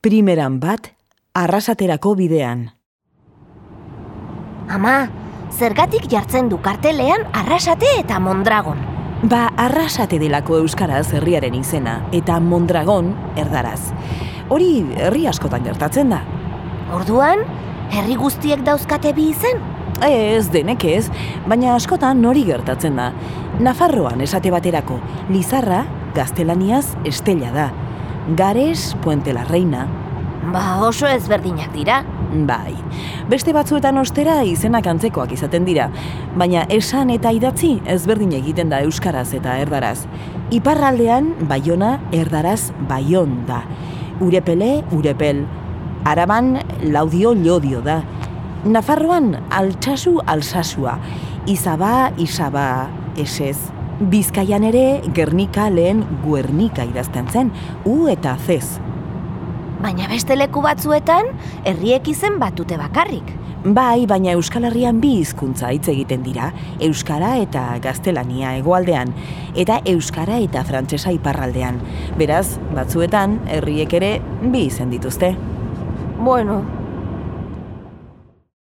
primeran bat, arrasaterako bidean. Ama, zergatik jartzen du kartelean arrasate eta mondragon. Ba, arrasate delako euskaraz herriaren izena, eta mondragon erdaraz. Hori herri askotan gertatzen da. Orduan, herri guztiek dauzkate bi izen? Ez, denek ez, baina askotan nori gertatzen da. Nafarroan esate baterako, Lizarra, gaztelaniaz, estella da. Gares, Puente la Reina, Ba, oso ezberdinak dira. Bai, beste batzuetan ostera izenak antzekoak izaten dira, baina esan eta idatzi ezberdin egiten da euskaraz eta erdaraz. Iparraldean baiona erdaraz baion da. Urepele, urepel. Araban laudio lodio da. Nafarroan altsasu alsasua. Izaba, isaba, esez. Bizkaian ere Gernika lehen Guernika idazten zen, u eta zez. Baina beste leku batzuetan, herriek izen batute bakarrik. Bai, baina Euskal Herrian bi hizkuntza hitz egiten dira, euskara eta gaztelania hegoaldean, eta euskara eta frantsesa iparraldean. Beraz, batzuetan herriek ere bi izen dituzte. Bueno,